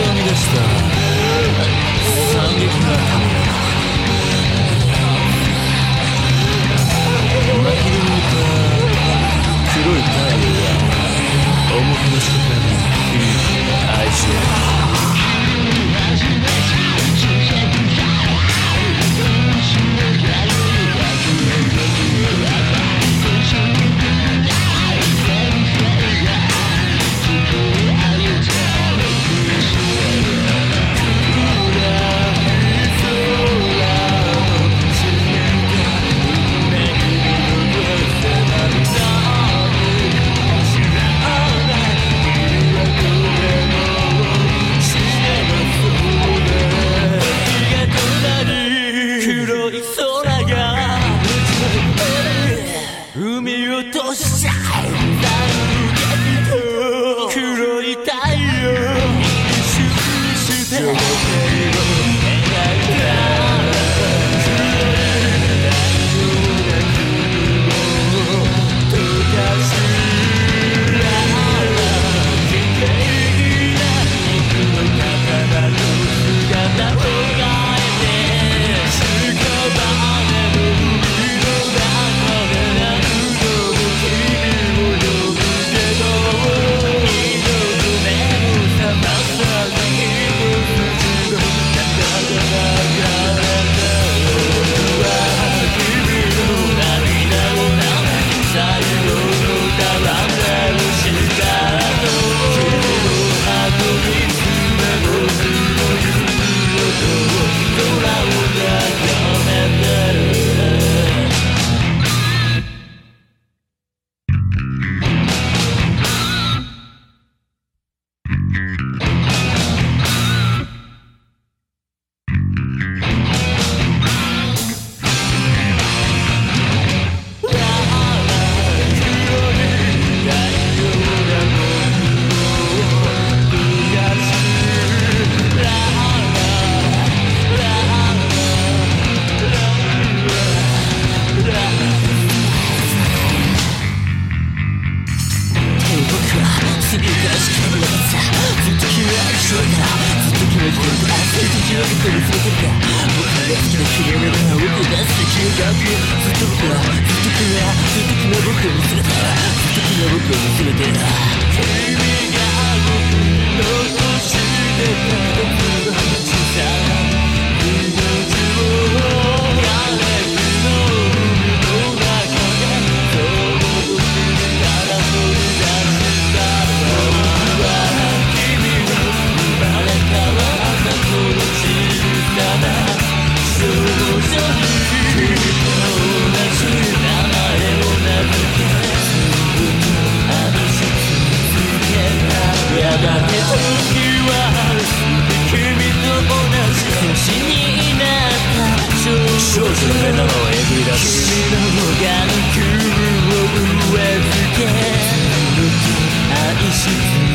間でした。惨劇が海落としたい黒い太陽一瞬して。Música を見つめするて僕が好きな君の僕が好きな君ずっと僕はずっと君はずっと君は僕を見つめてずっと君は僕を見つめて少女目玉をえぐり出君の眼球を植え付け愛して